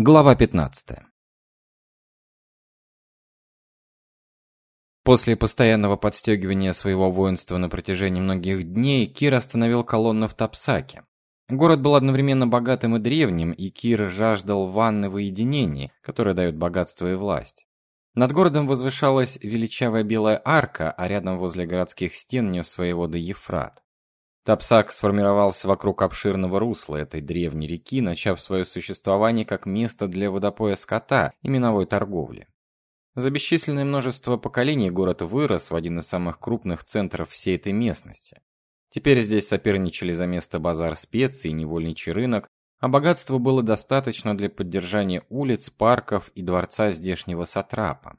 Глава 15. После постоянного подстегивания своего воинства на протяжении многих дней Кир остановил колонну в Тапсаке. Город был одновременно богатым и древним, и Кир жаждал ванны в уединении, которая дает богатство и власть. Над городом возвышалась величавая белая арка, а рядом возле городских стен нес свои воды Ефрат. Тапсак сформировался вокруг обширного русла этой древней реки, начав свое существование как место для водопоя скота и миновой торговли. За бесчисленное множество поколений город вырос в один из самых крупных центров всей этой местности. Теперь здесь соперничали за место базар специй и невольничий рынок, а богатства было достаточно для поддержания улиц, парков и дворца здешнего сатрапа.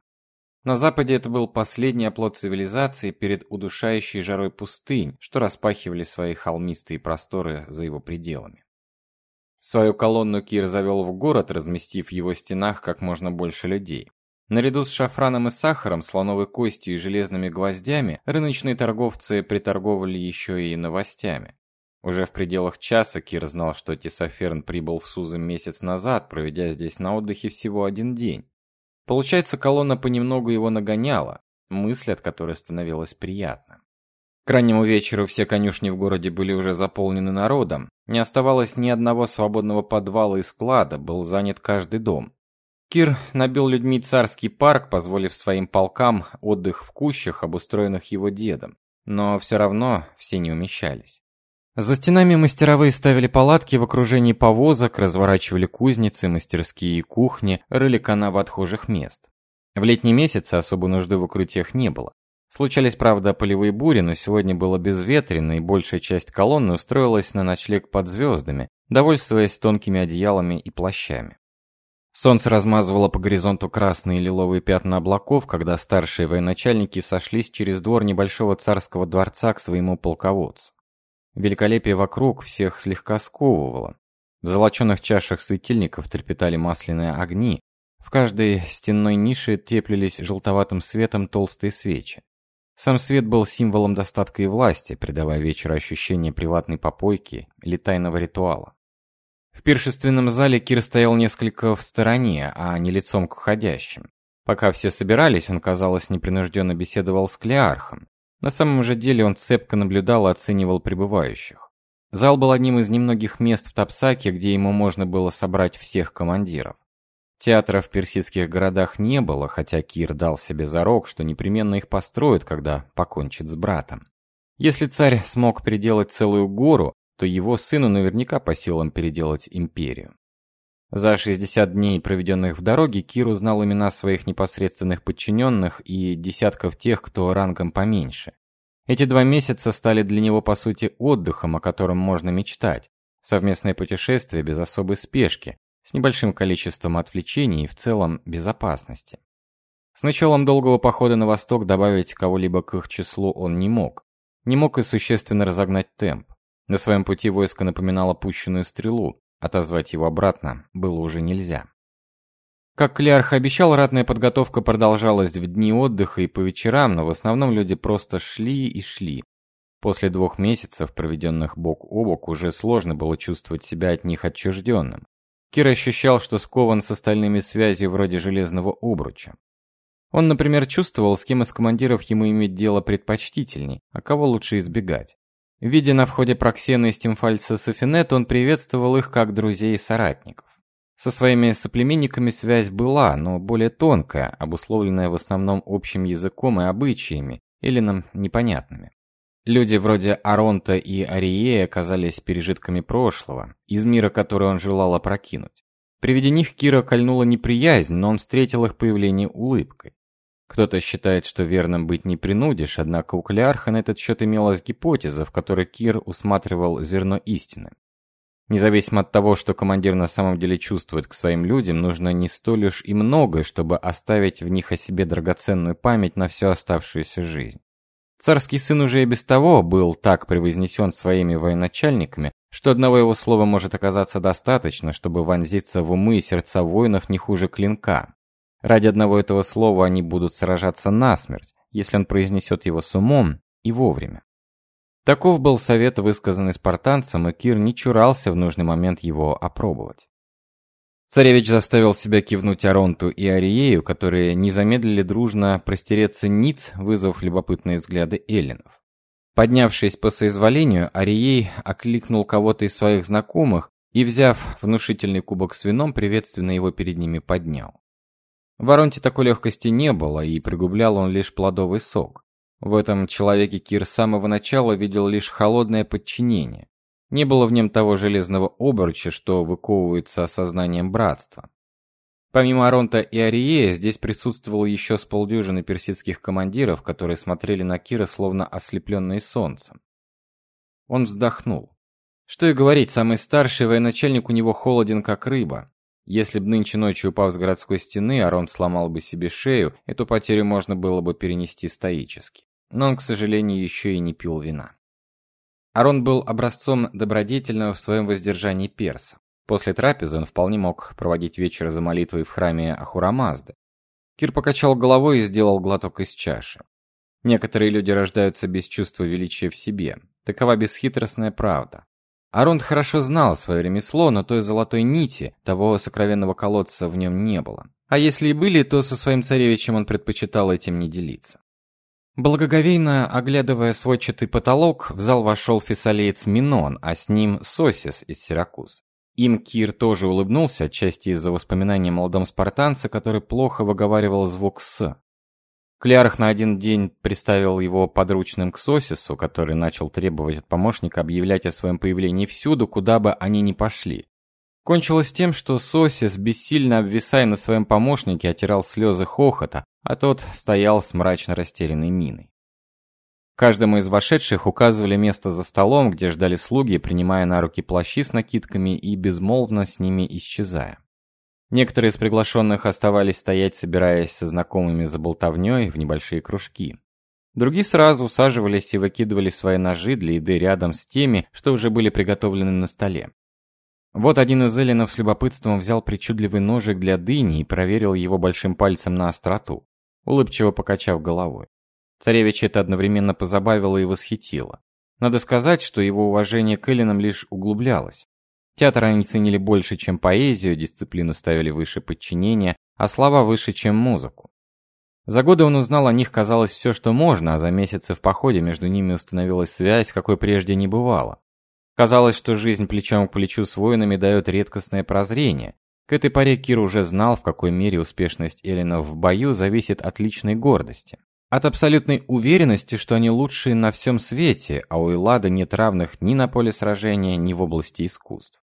На западе это был последний оплот цивилизации перед удушающей жарой пустынь, что распахивали свои холмистые просторы за его пределами. Свою колонну Кир завел в город, разместив в его стенах как можно больше людей. Наряду с шафраном и сахаром, слоновой костью и железными гвоздями, рыночные торговцы приторговали еще и новостями. Уже в пределах часа Кир знал, что Тесоферн прибыл в Сузы месяц назад, проведя здесь на отдыхе всего один день. Получается, колонна понемногу его нагоняла, мысль от которой становилась приятна. К раннему вечеру все конюшни в городе были уже заполнены народом, не оставалось ни одного свободного подвала и склада, был занят каждый дом. Кир набил людьми царский парк, позволив своим полкам отдых в кущах, обустроенных его дедом, но все равно все не умещались. За стенами мастеровые ставили палатки в окружении повозок, разворачивали кузницы, мастерские и кухни, рыли канавы отхожих мест. В летние месяцы особой нужды в укрытиях не было. Случались, правда, полевые бури, но сегодня было безветренно, и большая часть колонны устроилась на ночлег под звездами, довольствуясь тонкими одеялами и плащами. Солнце размазывало по горизонту красные и лиловые пятна облаков, когда старшие военачальники сошлись через двор небольшого царского дворца к своему полководцу. Великолепие вокруг всех слегка сковывало. В золоченых чашах светильников трепетали масляные огни, в каждой стенной нише теплились желтоватым светом толстые свечи. Сам свет был символом достатка и власти, придавая вечеру ощущение приватной попойки или тайного ритуала. В пиршественном зале Кир стоял несколько в стороне, а не лицом к входящим. Пока все собирались, он, казалось, непринужденно беседовал с Клеархом. На самом же деле он цепко наблюдал и оценивал прибывающих. Зал был одним из немногих мест в Тапсаке, где ему можно было собрать всех командиров. Театров в персидских городах не было, хотя Кир дал себе зарок, что непременно их построит, когда покончит с братом. Если царь смог переделать целую гору, то его сыну наверняка по силам переделать империю. За 60 дней, проведенных в дороге, Кир узнал имена своих непосредственных подчиненных и десятков тех, кто рангом поменьше. Эти два месяца стали для него по сути отдыхом, о котором можно мечтать. Совместное путешествие без особой спешки, с небольшим количеством отвлечений и в целом безопасности. С началом долгого похода на восток добавить кого-либо к их числу он не мог. Не мог и существенно разогнать темп. На своем пути войско напоминало пущенную стрелу, Отозвать его обратно было уже нельзя. Как Клеарх обещал, ратная подготовка продолжалась в дни отдыха и по вечерам, но в основном люди просто шли и шли. После двух месяцев, проведенных бок о бок, уже сложно было чувствовать себя от них отчужденным. Кир ощущал, что скован с остальными связью вроде железного обруча. Он, например, чувствовал, с кем из командиров ему иметь дело предпочтительней, а кого лучше избегать. Видя на входе Проксена и Стимфальца Софинет, он приветствовал их как друзей и соратников. Со своими соплеменниками связь была, но более тонкая, обусловленная в основном общим языком и обычаями, или нам непонятными. Люди вроде Аронта и Ариея оказались пережитками прошлого, из мира, который он желал опрокинуть. При виде них Кира кольнула неприязнь, но он встретил их появление улыбкой. Кто-то считает, что верным быть не принудишь, однако у Клеарха на этот счет имелась гипотеза, в которой Кир усматривал зерно истины. Независимо от того, что командир на самом деле чувствует к своим людям, нужно не столь уж и многое, чтобы оставить в них о себе драгоценную память на всю оставшуюся жизнь. Царский сын уже и без того был так превознесен своими военачальниками, что одного его слова может оказаться достаточно, чтобы вонзиться в умы и сердца воинов не хуже клинка. Ради одного этого слова они будут сражаться насмерть, если он произнесет его с умом и вовремя. Таков был совет, высказанный спартанцам, и Кир не чурался в нужный момент его опробовать. Царевич заставил себя кивнуть Аронту и Ариею, которые не замедлили дружно простереться ниц, вызвав любопытные взгляды эллинов. Поднявшись по соизволению, Арией окликнул кого-то из своих знакомых и, взяв внушительный кубок с вином, приветственно его перед ними поднял. В Аронте такой легкости не было, и пригублял он лишь плодовый сок. В этом человеке Кир с самого начала видел лишь холодное подчинение. Не было в нем того железного обруча, что выковывается осознанием братства. Помимо Аронта и Ариея, здесь присутствовало еще с полдюжины персидских командиров, которые смотрели на Кира словно ослепленные солнцем. Он вздохнул. Что и говорить, самый старший военачальник у него холоден как рыба. Если б нынче ночью, упав с городской стены, Арон сломал бы себе шею, эту потерю можно было бы перенести стоически. Но он, к сожалению, еще и не пил вина. Арон был образцом добродетельного в своем воздержании перса. После трапезы он вполне мог проводить вечер за молитвой в храме Ахурамазды. Кир покачал головой и сделал глоток из чаши. Некоторые люди рождаются без чувства величия в себе. Такова бесхитростная правда. Арон хорошо знал свое ремесло, но той золотой нити, того сокровенного колодца в нем не было. А если и были, то со своим царевичем он предпочитал этим не делиться. Благоговейно оглядывая сводчатый потолок, в зал вошел фессалиец Минон, а с ним Сосис из Сиракуз. Им Кир тоже улыбнулся, отчасти из-за воспоминания о молодом спартанце, который плохо выговаривал звук «с». Клярх на один день приставил его подручным к Сосису, который начал требовать от помощника объявлять о своем появлении всюду, куда бы они ни пошли. Кончилось тем, что Сосис, бессильно обвисая на своем помощнике, отирал слезы хохота, а тот стоял с мрачно растерянной миной. Каждому из вошедших указывали место за столом, где ждали слуги, принимая на руки плащи с накидками и безмолвно с ними исчезая. Некоторые из приглашенных оставались стоять, собираясь со знакомыми за болтовней в небольшие кружки. Другие сразу усаживались и выкидывали свои ножи для еды рядом с теми, что уже были приготовлены на столе. Вот один из эллинов с любопытством взял причудливый ножик для дыни и проверил его большим пальцем на остроту улыбчиво покачав головой. Царевич это одновременно позабавило и восхитило. Надо сказать, что его уважение к эллинам лишь углублялось. Театр они ценили больше, чем поэзию, дисциплину ставили выше подчинения, а слова выше, чем музыку. За годы он узнал о них, казалось, все, что можно, а за месяцы в походе между ними установилась связь, какой прежде не бывало. Казалось, что жизнь плечом к плечу с воинами дает редкостное прозрение, к этой поре Кир уже знал, в какой мере успешность Эллинов в бою зависит от личной гордости. От абсолютной уверенности, что они лучшие на всем свете, а у Эллада нет равных ни на поле сражения, ни в области искусств.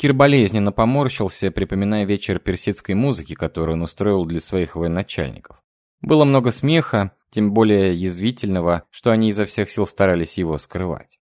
Кир болезненно поморщился, припоминая вечер персидской музыки, который он устроил для своих военачальников. Было много смеха, тем более язвительного, что они изо всех сил старались его скрывать.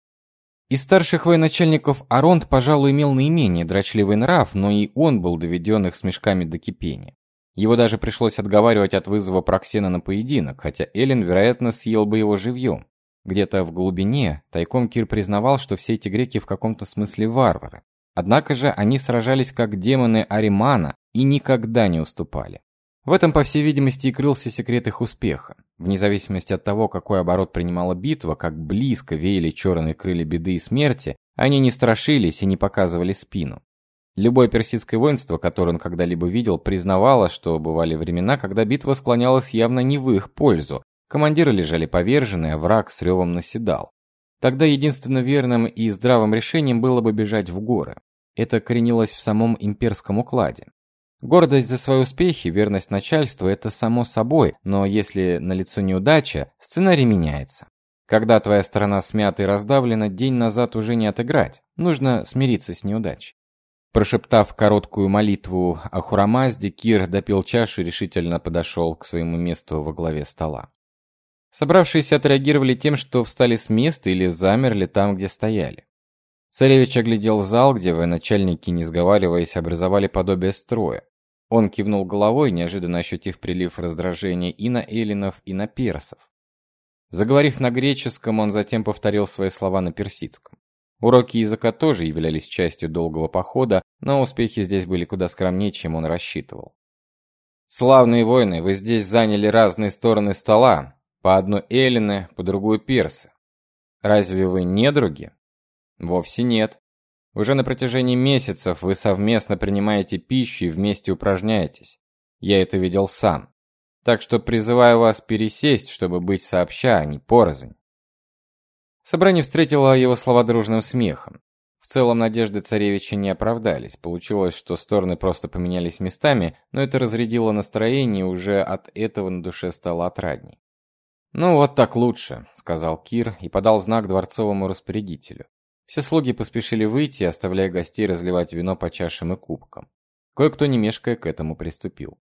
Из старших военачальников Аронт, пожалуй, имел наименее дрочливый нрав, но и он был доведен их смешками до кипения. Его даже пришлось отговаривать от вызова Проксена на поединок, хотя Эллен, вероятно, съел бы его живьем. Где-то в глубине тайком Кир признавал, что все эти греки в каком-то смысле варвары. Однако же они сражались как демоны Аримана и никогда не уступали. В этом, по всей видимости, и крылся секрет их успеха. Вне зависимости от того, какой оборот принимала битва, как близко веяли черные крылья беды и смерти, они не страшились и не показывали спину. Любое персидское воинство, которое он когда-либо видел, признавало, что бывали времена, когда битва склонялась явно не в их пользу. Командиры лежали поверженные, а враг с ревом наседал. Тогда единственно верным и здравым решением было бы бежать в горы. Это коренилось в самом имперском укладе. Гордость за свои успехи, верность начальству это само собой, но если налицо неудача, сценарий меняется. Когда твоя сторона смята и раздавлена, день назад уже не отыграть. Нужно смириться с неудачей. Прошептав короткую молитву о Хурамазде, Кир допил чашу и решительно подошел к своему месту во главе стола. Собравшиеся отреагировали тем, что встали с места или замерли там, где стояли. Царевич оглядел зал, где военачальники, не сговариваясь, образовали подобие строя. Он кивнул головой, неожиданно ощутив прилив раздражения и на эллинов, и на персов. Заговорив на греческом, он затем повторил свои слова на персидском. Уроки языка тоже являлись частью долгого похода, но успехи здесь были куда скромнее, чем он рассчитывал. «Славные воины, вы здесь заняли разные стороны стола, по одну эллины, по другую персы. Разве вы не други?» Вовсе нет. Уже на протяжении месяцев вы совместно принимаете пищу и вместе упражняетесь. Я это видел сам. Так что призываю вас пересесть, чтобы быть сообща, а не порознь. Собрание встретило его слова дружным смехом. В целом надежды царевича не оправдались. Получилось, что стороны просто поменялись местами, но это разрядило настроение, и уже от этого на душе стало отрадней. «Ну вот так лучше», — сказал Кир и подал знак дворцовому распорядителю. Все слуги поспешили выйти, оставляя гостей разливать вино по чашам и кубкам. Кое-кто не мешкая к этому приступил.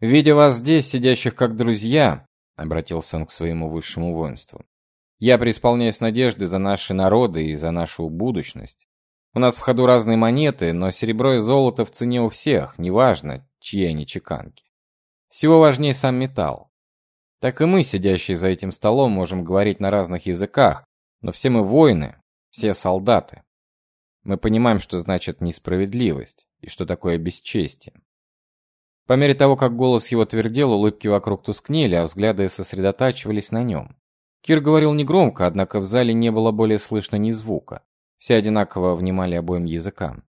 «Видя вас здесь, сидящих как друзья», — обратился он к своему высшему воинству, «я преисполняюсь надежды за наши народы и за нашу будущность. У нас в ходу разные монеты, но серебро и золото в цене у всех, неважно, чьи они чеканки. Всего важнее сам металл. Так и мы, сидящие за этим столом, можем говорить на разных языках, но все мы воины, все солдаты. Мы понимаем, что значит несправедливость и что такое бесчестие. По мере того, как голос его твердел, улыбки вокруг тускнели, а взгляды сосредотачивались на нем. Кир говорил негромко, однако в зале не было более слышно ни звука. Все одинаково внимали обоим языкам.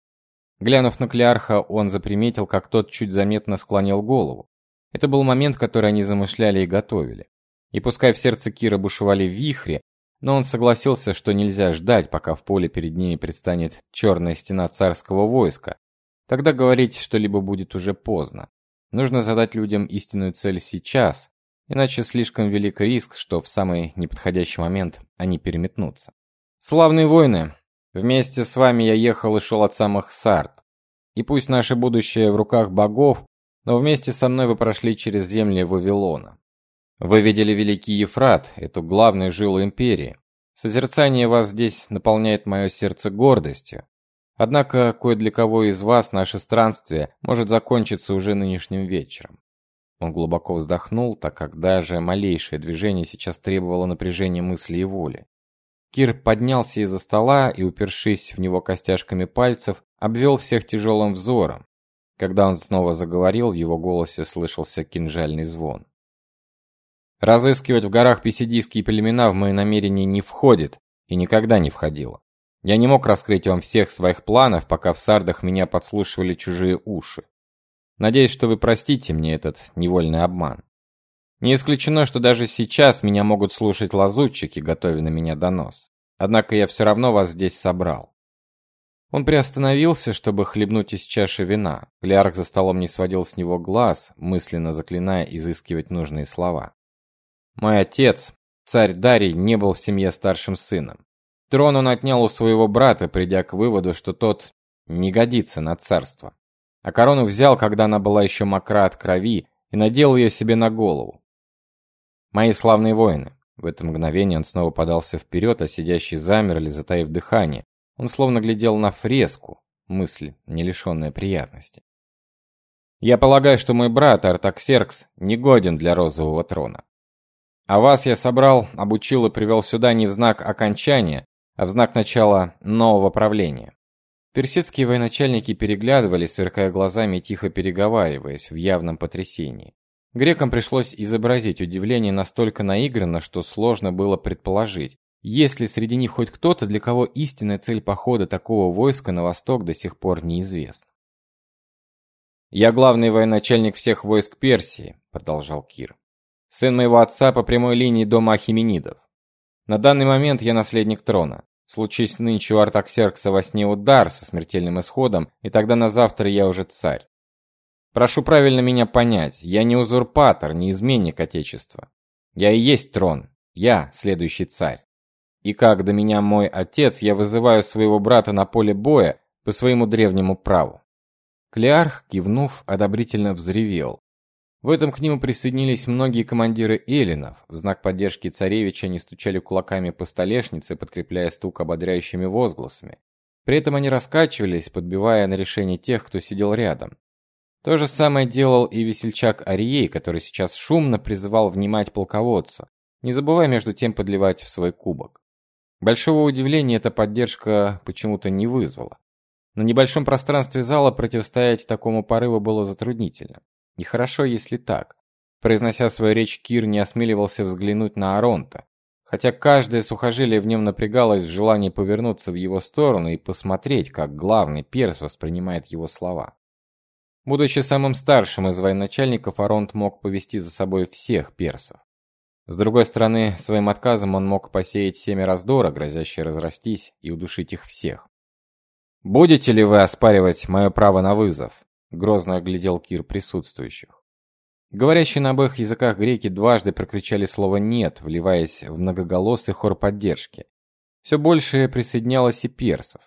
Глянув на Клеарха, он заприметил, как тот чуть заметно склонил голову. Это был момент, который они замышляли и готовили. И пускай в сердце Кира бушевали вихри, но он согласился, что нельзя ждать, пока в поле перед ними предстанет черная стена царского войска. Тогда говорить что-либо будет уже поздно. Нужно задать людям истинную цель сейчас, иначе слишком велик риск, что в самый неподходящий момент они переметнутся. Славные воины, вместе с вами я ехал и шел от самых Сарт. И пусть наше будущее в руках богов, но вместе со мной вы прошли через земли Вавилона. Вы видели Великий Ефрат, эту главную жилу империи. Созерцание вас здесь наполняет мое сердце гордостью. Однако кое для кого из вас наше странствие может закончиться уже нынешним вечером. Он глубоко вздохнул, так как даже малейшее движение сейчас требовало напряжения мысли и воли. Кир поднялся из-за стола и, упершись в него костяшками пальцев, обвел всех тяжелым взором. Когда он снова заговорил, в его голосе слышался кинжальный звон. Разыскивать в горах писидийские племена в мои намерения не входит и никогда не входило. Я не мог раскрыть вам всех своих планов, пока в сардах меня подслушивали чужие уши. Надеюсь, что вы простите мне этот невольный обман. Не исключено, что даже сейчас меня могут слушать лазутчики, готовя на меня донос. Однако я все равно вас здесь собрал. Он приостановился, чтобы хлебнуть из чаши вина. Клярк за столом не сводил с него глаз, мысленно заклиная изыскивать нужные слова. Мой отец, царь Дарий, не был в семье старшим сыном. Трон он отнял у своего брата, придя к выводу, что тот не годится на царство. А корону взял, когда она была еще мокра от крови, и надел ее себе на голову. Мои славные воины. В это мгновение он снова подался вперед, а сидящие замерли, затаив дыхание, он словно глядел на фреску, мысль, не лишенная приятности. Я полагаю, что мой брат Артаксеркс не годен для розового трона. А вас я собрал, обучил и привел сюда не в знак окончания, а в знак начала нового правления. Персидские военачальники переглядывались, сверкая глазами и тихо переговариваясь в явном потрясении. Грекам пришлось изобразить удивление настолько наигранно, что сложно было предположить, есть ли среди них хоть кто-то, для кого истинная цель похода такого войска на восток до сих пор неизвестна? «Я главный военачальник всех войск Персии», — продолжал Кир. «Сын моего отца по прямой линии дома Ахименидов. На данный момент я наследник трона. Случись нынче у Артаксеркса во сне удар со смертельным исходом, и тогда на завтра я уже царь. Прошу правильно меня понять, я не узурпатор, не изменник Отечества. Я и есть трон, я следующий царь. И как до меня мой отец, я вызываю своего брата на поле боя по своему древнему праву. Клеарх, кивнув, одобрительно взревел. В этом к нему присоединились многие командиры эллинов. В знак поддержки царевича они стучали кулаками по столешнице, подкрепляя стук ободряющими возгласами. При этом они раскачивались, подбивая на решение тех, кто сидел рядом. То же самое делал и весельчак Арией, который сейчас шумно призывал внимать полководцу, не забывая между тем подливать в свой кубок. Большого удивления эта поддержка почему-то не вызвала. На небольшом пространстве зала противостоять такому порыву было затруднительно. И хорошо, если так. Произнося свою речь, Кир не осмеливался взглянуть на Аронта, хотя каждое сухожилие в нем напрягалось в желании повернуться в его сторону и посмотреть, как главный перс воспринимает его слова. Будучи самым старшим из военачальников, Аронт мог повести за собой всех персов. С другой стороны, своим отказом он мог посеять семя раздора, грозящее разрастись и удушить их всех. Будете ли вы оспаривать мое право на вызов? Грозно оглядел Кир присутствующих. Говорящие на обоих языках греки дважды прокричали слово нет, вливаясь в многоголосый хор поддержки. Все больше присоединялось и персов.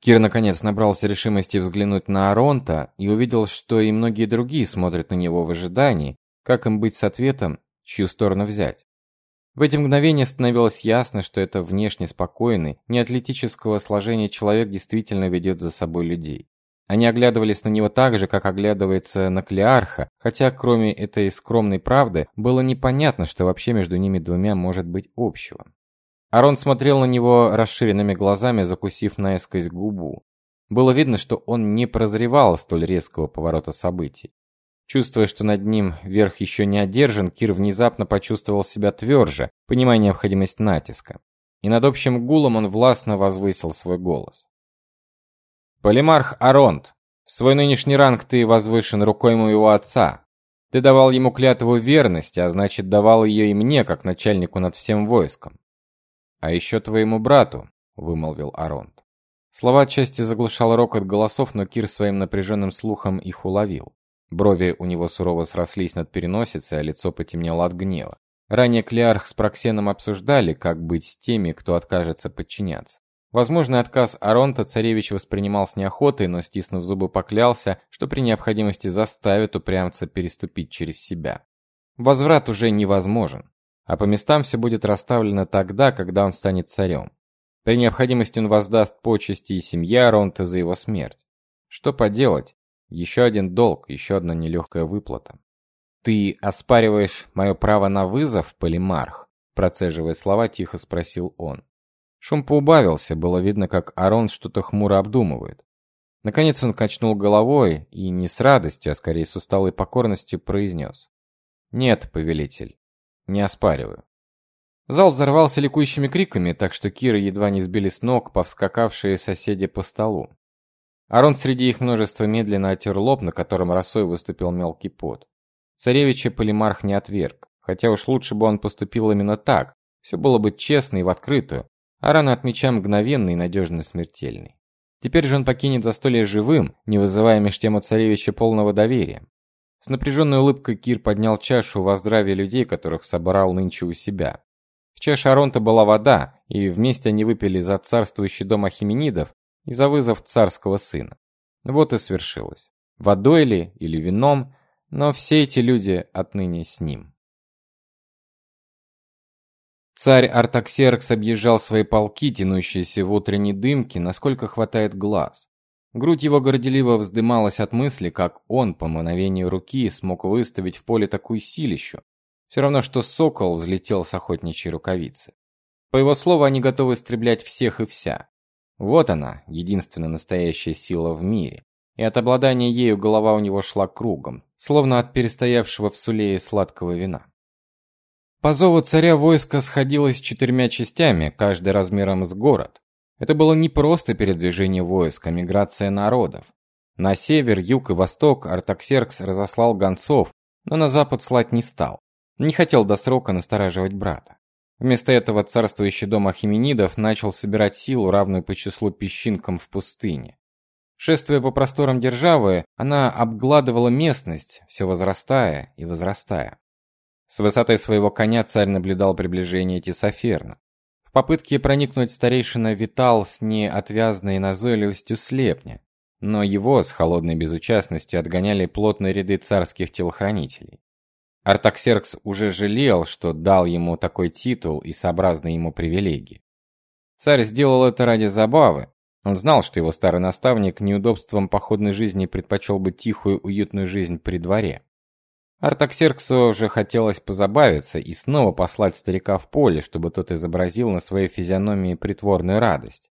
Кир наконец набрался решимости взглянуть на Аронта и увидел, что и многие другие смотрят на него в ожидании, как им быть с ответом, чью сторону взять. В эти мгновения становилось ясно, что это внешне спокойный, неатлетического сложения человек действительно ведет за собой людей. Они оглядывались на него так же, как оглядывается на Клеарха, хотя кроме этой скромной правды было непонятно, что вообще между ними двумя может быть общего. Арон смотрел на него расширенными глазами, закусив наискось губу. Было видно, что он не прозревал столь резкого поворота событий. Чувствуя, что над ним верх еще не одержан, Кир внезапно почувствовал себя тверже, понимая необходимость натиска. И над общим гулом он властно возвысил свой голос. Полимарх Аронт, свой нынешний ранг ты возвышен рукой моего отца. Ты давал ему клятву верности, а значит, давал ее и мне, как начальнику над всем войском. А еще твоему брату, вымолвил Аронт. Слова отчасти заглушал рокот голосов, но Кир своим напряженным слухом их уловил. Брови у него сурово срослись над переносицей, а лицо потемнело от гнева. Ранее Клеарх с Проксеном обсуждали, как быть с теми, кто откажется подчиняться. Возможный отказ Аронта царевич воспринимал с неохотой, но стиснув зубы поклялся, что при необходимости заставит упрямца переступить через себя. Возврат уже невозможен а по местам все будет расставлено тогда, когда он станет царем. При необходимости он воздаст почести и семье Аронта за его смерть. Что поделать? Еще один долг, еще одна нелегкая выплата. Ты оспариваешь мое право на вызов, Полимарх? Процеживая слова, тихо спросил он. Шум поубавился, было видно, как Арон что-то хмуро обдумывает. Наконец он качнул головой и не с радостью, а скорее с усталой покорностью произнес. «Нет, повелитель, не оспариваю. Зал взорвался ликующими криками, так что Кира едва не сбили с ног повскакавшие соседи по столу. Арон среди их множества медленно отер лоб, на котором росой выступил мелкий пот. Царевича Полимарх не отверг, хотя уж лучше бы он поступил именно так. Все было бы честно и в открытую, а рана от меча мгновенный и надежно смертельный. Теперь же он покинет застолье живым, не вызывая меж тем у царевича полного доверия. С напряженной улыбкой Кир поднял чашу во здравие людей, которых собрал нынче у себя. В чаше Аронта была вода, и вместе они выпили за царствующий дом Ахименидов и за вызов царского сына. Вот и свершилось. Водой ли или вином, но все эти люди отныне с ним. Царь Артаксеркс объезжал свои полки, тянущиеся в утренней дымке, насколько хватает глаз. Грудь его горделиво вздымалась от мысли, как он по мановению руки смог выставить в поле такую силищу. Все равно что сокол взлетел с охотничьей рукавицы. По его слову, они готовы истреблять всех и вся. Вот она, единственная настоящая сила в мире. И от обладания ею голова у него шла кругом, словно от перестоявшего в сулее сладкого вина. По зову царя войско сходилось четырьмя частями, каждый размером с город. Это было не просто передвижение войск, а миграция народов. На север, юг и восток Артаксеркс разослал гонцов, но на запад слать не стал. Не хотел до срока настораживать брата. Вместо этого царствующий дом Ахименидов начал собирать силу, равную по числу песчинкам в пустыне. Шествуя по просторам державы, она обгладывала местность, все возрастая и возрастая. С высоты своего коня царь наблюдал приближение Тесоферна. В попытке проникнуть старейшина витал с неотвязной назойливостью слепня, но его с холодной безучастностью отгоняли плотные ряды царских телохранителей. Артаксеркс уже жалел, что дал ему такой титул и сообразные ему привилегии. Царь сделал это ради забавы. Он знал, что его старый наставник неудобством походной жизни предпочел бы тихую, уютную жизнь при дворе. Артаксерксу уже хотелось позабавиться и снова послать старика в поле, чтобы тот изобразил на своей физиономии притворную радость.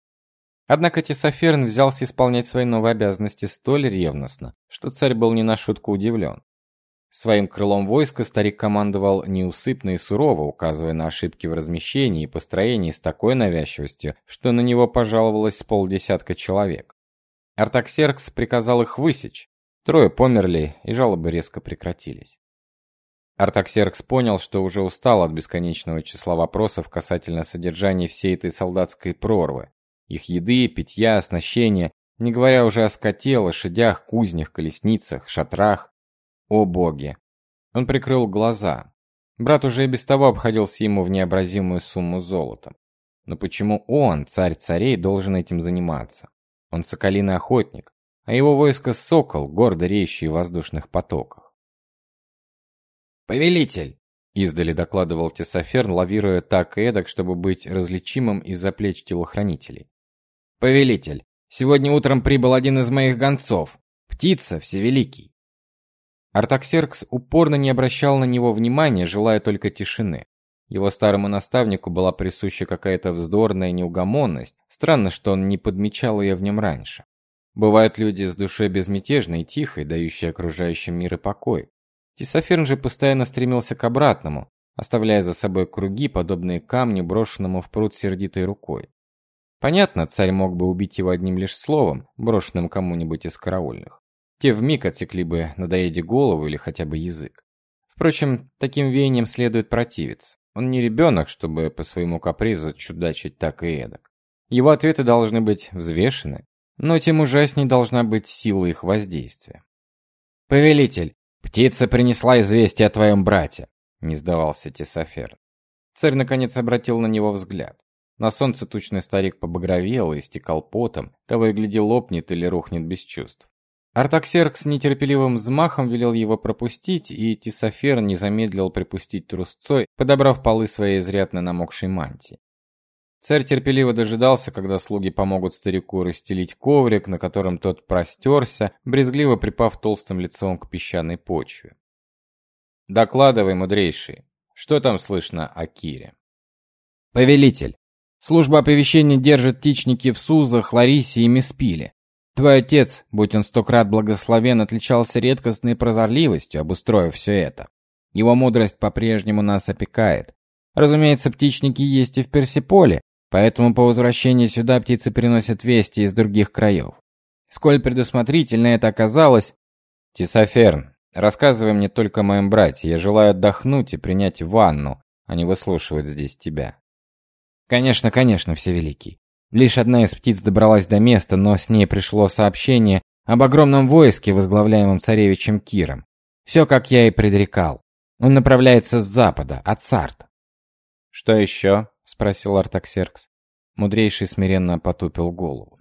Однако Тесоферн взялся исполнять свои новые обязанности столь ревностно, что царь был не на шутку удивлен. Своим крылом войска старик командовал неусыпно и сурово, указывая на ошибки в размещении и построении с такой навязчивостью, что на него пожаловалось полдесятка человек. Артаксеркс приказал их высечь. Трое померли, и жалобы резко прекратились. Артаксеркс понял, что уже устал от бесконечного числа вопросов касательно содержания всей этой солдатской прорвы, их еды, питья, оснащения, не говоря уже о скоте, лошадях, кузнях, колесницах, шатрах. О боги! Он прикрыл глаза. Брат уже и без того обходился ему в необразимую сумму золота. Но почему он, царь царей, должен этим заниматься? Он соколиный охотник, а его войско сокол, гордо реющий в воздушных потоках. «Повелитель!» — издали докладывал Тесоферн, лавируя так и эдак, чтобы быть различимым из-за плеч телохранителей. «Повелитель, сегодня утром прибыл один из моих гонцов. Птица Всевеликий». Артаксеркс упорно не обращал на него внимания, желая только тишины. Его старому наставнику была присуща какая-то вздорная неугомонность. Странно, что он не подмечал ее в нем раньше. Бывают люди с душой безмятежной и тихой, дающие окружающим мир и покой. Тисоферн же постоянно стремился к обратному, оставляя за собой круги, подобные камню, брошенному в пруд сердитой рукой. Понятно, царь мог бы убить его одним лишь словом, брошенным кому-нибудь из караульных. Те вмиг отсекли бы надоеде голову или хотя бы язык. Впрочем, таким веяниям следует противиться. Он не ребенок, чтобы по своему капризу чудачить так и эдак. Его ответы должны быть взвешены, но тем ужасней должна быть сила их воздействия. «Повелитель, Птица принесла известие о твоем брате, не сдавался Тесофер. Царь наконец обратил на него взгляд. На солнце тучный старик побагровел и истекал потом, того и гляди лопнет или рухнет без чувств. Артаксеркс нетерпеливым взмахом велел его пропустить, и Тисофер не замедлил припустить трусцой, подобрав полы своей изрядно намокшей мантии. Царь терпеливо дожидался, когда слуги помогут старику расстелить коврик, на котором тот простерся, брезгливо припав толстым лицом к песчаной почве. Докладывай, мудрейший, что там слышно о Кире? Повелитель, служба оповещения держит птичники в Сузах, Ларисе и Меспиле. Твой отец, будь он сто крат благословен, отличался редкостной прозорливостью, обустроив все это. Его мудрость по-прежнему нас опекает. Разумеется, птичники есть и в Персиполе, Поэтому по возвращении сюда птицы приносят вести из других краев. Сколь предусмотрительно это оказалось... Тисоферн, рассказывай мне только о моем брате. Я желаю отдохнуть и принять ванну, а не выслушивать здесь тебя. Конечно, конечно, Всевеликий. Лишь одна из птиц добралась до места, но с ней пришло сообщение об огромном войске, возглавляемом царевичем Киром. Все, как я и предрекал. Он направляется с запада, от Сарт. Что еще? Спросил Артаксеркс. Мудрейший смиренно потупил голову.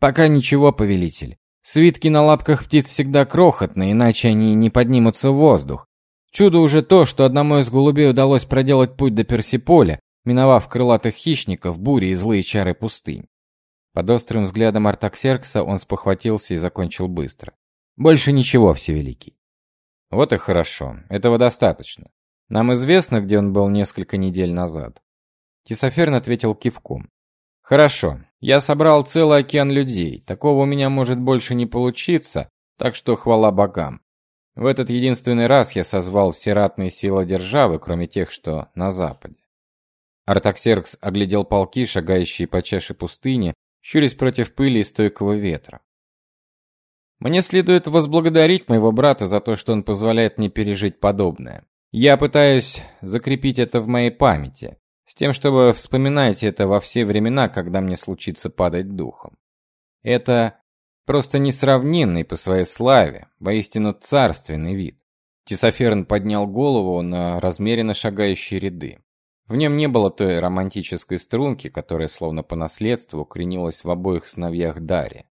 Пока ничего, повелитель. Свитки на лапках птиц всегда крохотные, иначе они не поднимутся в воздух. Чудо уже то, что одному из голубей удалось проделать путь до Персиполя, миновав крылатых хищников, бури и злые чары пустынь. Под острым взглядом Артаксеркса он спохватился и закончил быстро. Больше ничего, всевеликий. Вот и хорошо. Этого достаточно. Нам известно, где он был несколько недель назад. Тисоферн ответил кивком. Хорошо. Я собрал целый океан людей. Такого у меня может больше не получиться, так что хвала богам. В этот единственный раз я созвал все ратные силы державы, кроме тех, что на западе. Артаксеркс оглядел полки, шагающие по чаше пустыни, щурясь против пыли и стойкого ветра. Мне следует возблагодарить моего брата за то, что он позволяет мне пережить подобное. Я пытаюсь закрепить это в моей памяти. С тем, чтобы вспоминать это во все времена, когда мне случится падать духом. Это просто несравненный по своей славе, воистину царственный вид. Тисоферн поднял голову на размеренно шагающие ряды. В нем не было той романтической струнки, которая словно по наследству укоренилась в обоих сыновьях Дарьи.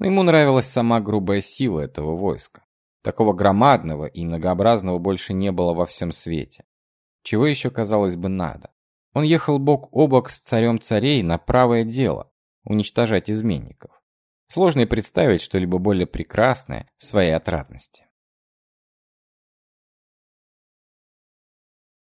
Но ему нравилась сама грубая сила этого войска. Такого громадного и многообразного больше не было во всем свете. Чего еще, казалось бы, надо? Он ехал бок о бок с царем царей на правое дело уничтожать изменников. Сложно и представить что-либо более прекрасное в своей отрадности.